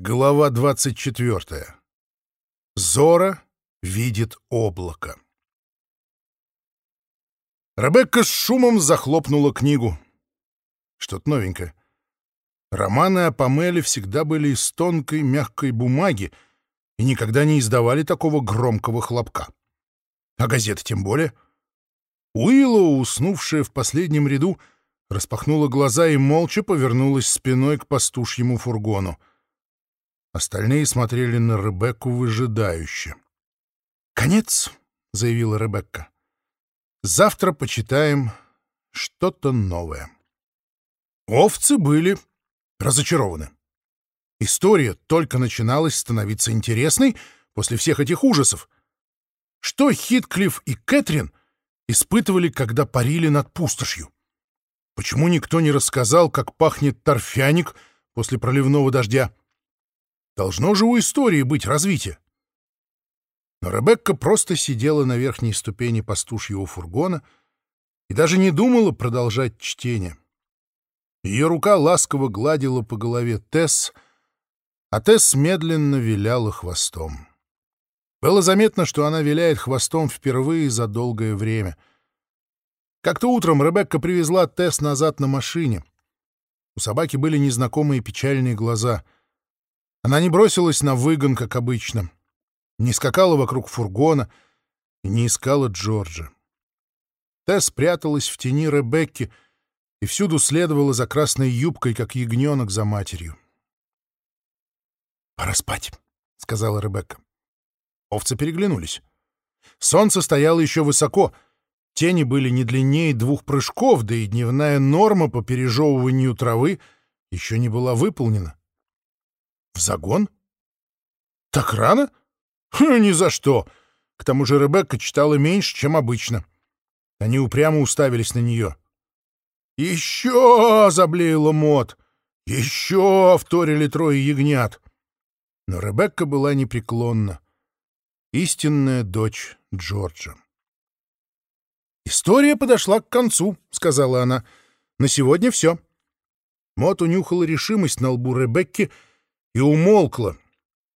Глава 24. Зора видит облако. Ребекка с шумом захлопнула книгу. Что-то новенькое. Романы о Памеле всегда были из тонкой, мягкой бумаги и никогда не издавали такого громкого хлопка. А газеты тем более. Уилла, уснувшая в последнем ряду, распахнула глаза и молча повернулась спиной к пастушьему фургону. Остальные смотрели на Ребекку выжидающе. «Конец», — заявила Ребекка. «Завтра почитаем что-то новое». Овцы были разочарованы. История только начиналась становиться интересной после всех этих ужасов. Что Хитклифф и Кэтрин испытывали, когда парили над пустошью? Почему никто не рассказал, как пахнет торфяник после проливного дождя? Должно же у истории быть развитие. Но Ребекка просто сидела на верхней ступени пастушьего фургона и даже не думала продолжать чтение. Ее рука ласково гладила по голове Тесс, а Тесс медленно виляла хвостом. Было заметно, что она виляет хвостом впервые за долгое время. Как-то утром Ребекка привезла Тесс назад на машине. У собаки были незнакомые печальные глаза — она не бросилась на выгон, как обычно, не скакала вокруг фургона и не искала Джорджа. Тесс спряталась в тени Ребекки и всюду следовала за красной юбкой, как ягненок за матерью. «Пора спать», — сказала Ребекка. Овцы переглянулись. Солнце стояло еще высоко, тени были не длиннее двух прыжков, да и дневная норма по пережевыванию травы еще не была выполнена. В загон? Так рано? Хм, ни за что. К тому же Ребекка читала меньше, чем обычно. Они упрямо уставились на нее. «Еще!» — заблеяла Мот. «Еще!» — вторили трое ягнят. Но Ребекка была непреклонна. Истинная дочь Джорджа. «История подошла к концу», — сказала она. «На сегодня все». Мот унюхала решимость на лбу Ребекки — и умолкла,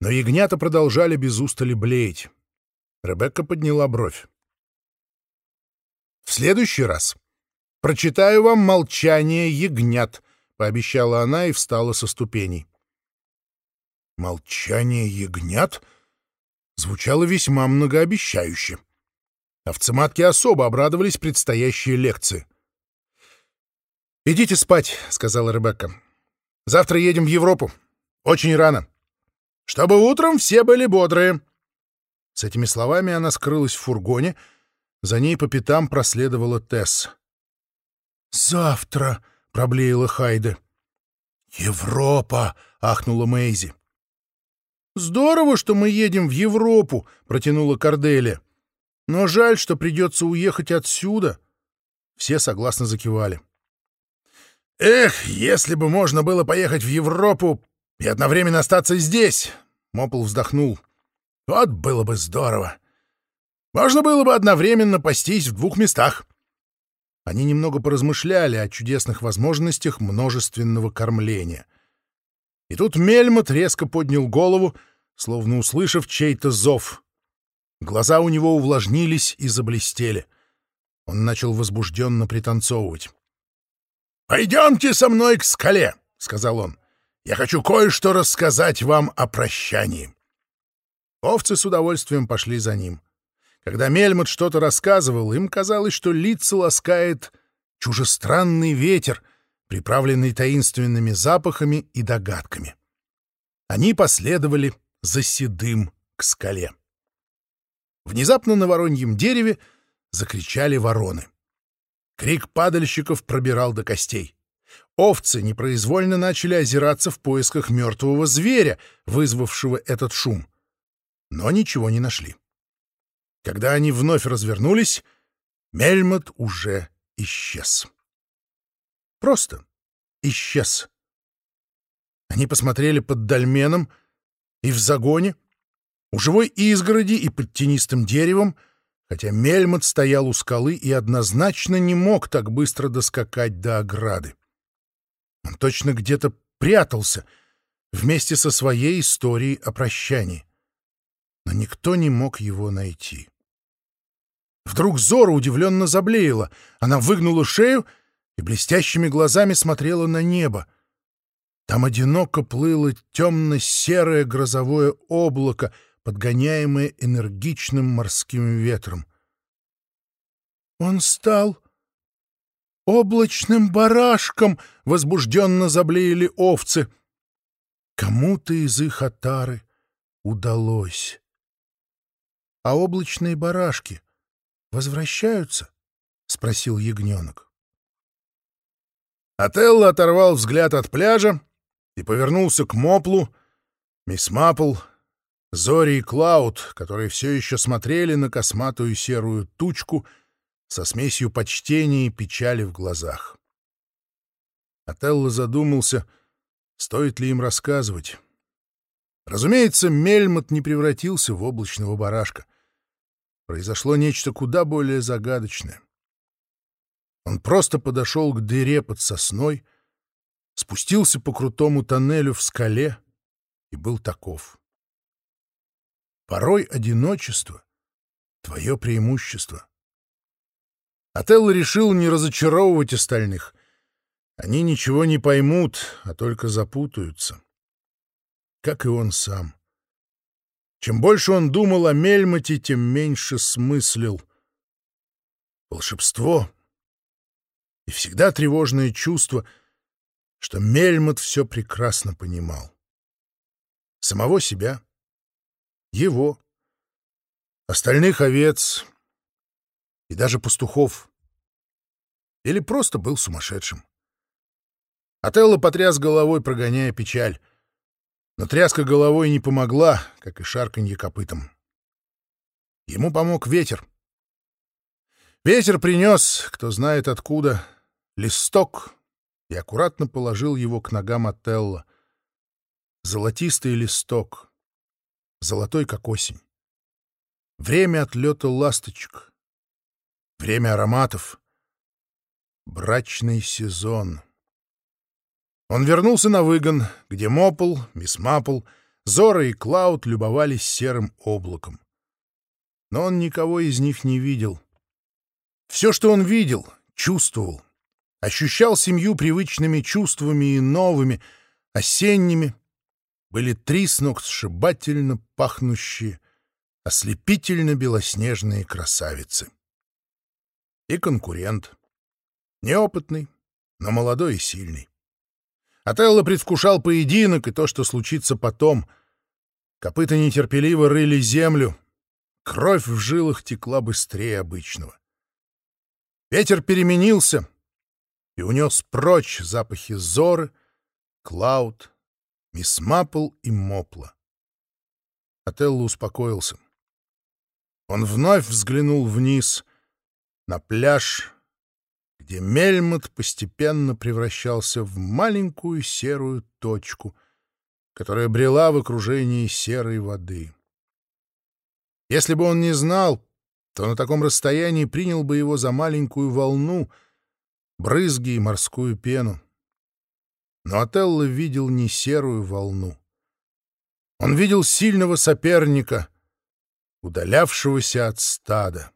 но ягнята продолжали без устали блеять. Ребекка подняла бровь. «В следующий раз прочитаю вам «Молчание ягнят», — пообещала она и встала со ступеней. «Молчание ягнят» звучало весьма многообещающе. Овцематки особо обрадовались предстоящей лекции. «Идите спать», — сказала Ребекка. «Завтра едем в Европу. Очень рано. Чтобы утром все были бодрые. С этими словами она скрылась в фургоне. За ней по пятам проследовала Тесс. «Завтра!» — проблеяла Хайде. «Европа!» — ахнула Мэйзи. «Здорово, что мы едем в Европу!» — протянула Корделия. «Но жаль, что придется уехать отсюда!» Все согласно закивали. «Эх, если бы можно было поехать в Европу и одновременно остаться здесь. Мопл вздохнул. Вот было бы здорово. Можно было бы одновременно пастись в двух местах. Они немного поразмышляли о чудесных возможностях множественного кормления. И тут Мельмот резко поднял голову, словно услышав чей-то зов. Глаза у него увлажнились и заблестели. Он начал возбужденно пританцовывать. «Пойдемте со мной к скале», — сказал он. Я хочу кое-что рассказать вам о прощании». Овцы с удовольствием пошли за ним. Когда Мельмот что-то рассказывал, им казалось, что лица ласкает чужестранный ветер, приправленный таинственными запахами и догадками. Они последовали за седым к скале. Внезапно на вороньем дереве закричали вороны. Крик падальщиков пробирал до костей. Овцы непроизвольно начали озираться в поисках мертвого зверя, вызвавшего этот шум. Но ничего не нашли. Когда они вновь развернулись, Мельмот уже исчез. Просто исчез. Они посмотрели под дольменом и в загоне, у живой изгороди и под тенистым деревом, хотя Мельмот стоял у скалы и однозначно не мог так быстро доскакать до ограды. Точно где-то прятался, вместе со своей историей о прощании. Но никто не мог его найти. Вдруг Зора удивленно заблеяла. Она выгнула шею и блестящими глазами смотрела на небо. Там одиноко плыло темно-серое грозовое облако, подгоняемое энергичным морским ветром. «Он стал облачным барашком!» — возбужденно заблеяли овцы. Кому-то из их отары удалось. «А облачные барашки возвращаются?» — спросил ягненок. Отелло оторвал взгляд от пляжа и повернулся к Моплу, мисс Маппл, Зори и Клауд, которые все еще смотрели на косматую серую тучку со смесью почтения и печали в глазах. Отелло задумался, стоит ли им рассказывать. Разумеется, Мельмот не превратился в облачного барашка. Произошло нечто куда более загадочное. Он просто подошел к дыре под сосной, спустился по крутому тоннелю в скале и был таков. Порой одиночество — твое преимущество. Отелло решил не разочаровывать остальных. Они ничего не поймут, а только запутаются. Как и он сам. Чем больше он думал о Мельмоте, тем меньше смыслил. Волшебство и всегда тревожное чувство, что Мельмот все прекрасно понимал. Самого себя, его, остальных овец и даже пастухов. Или просто был сумасшедшим. Отелло потряс головой, прогоняя печаль. Но тряска головой не помогла, как и шарканье копытом. Ему помог ветер. Ветер принес, кто знает откуда, листок и аккуратно положил его к ногам Отелла. Золотистый листок, золотой, как осень. Время отлета ласточек, время ароматов, брачный сезон — он вернулся на выгон, где Мопл, мисс Маппл, Зора и Клауд любовались серым облаком. Но он никого из них не видел. Все, что он видел, чувствовал, ощущал семью привычными чувствами и новыми, осенними, были три сногсшибательно пахнущие, ослепительно белоснежные красавицы. И конкурент. Неопытный, но молодой и сильный. Отелло предвкушал поединок и то, что случится потом. Копыта нетерпеливо рыли землю. Кровь в жилах текла быстрее обычного. Ветер переменился и унес прочь запахи Зоры, Клауд, Мисс Маппл и Мопла. Отелло успокоился. Он вновь взглянул вниз на пляж где Мельмот постепенно превращался в маленькую серую точку, которая брела в окружении серой воды. Если бы он не знал, то на таком расстоянии принял бы его за маленькую волну, брызги и морскую пену. Но Отелло видел не серую волну. Он видел сильного соперника, удалявшегося от стада.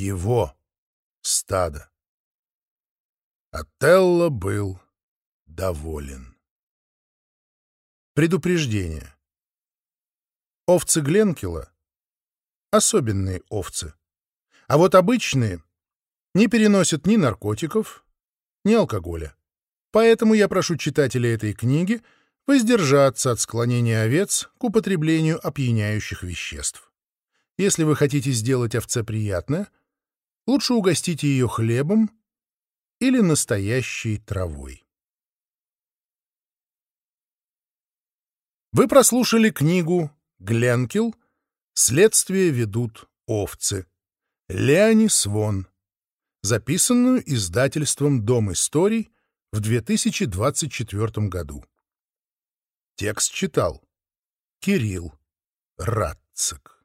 Его стада. Отелло был доволен. Предупреждение. Овцы Гленкила — особенные овцы. А вот обычные не переносят ни наркотиков, ни алкоголя. Поэтому я прошу читателей этой книги воздержаться от склонения овец к употреблению опьяняющих веществ. Если вы хотите сделать овце приятное — Лучше угостите ее хлебом или настоящей травой. Вы прослушали книгу «Гленкил. Следствие ведут овцы» Леони Свон, записанную издательством «Дом историй» в 2024 году. Текст читал Кирилл Радцик.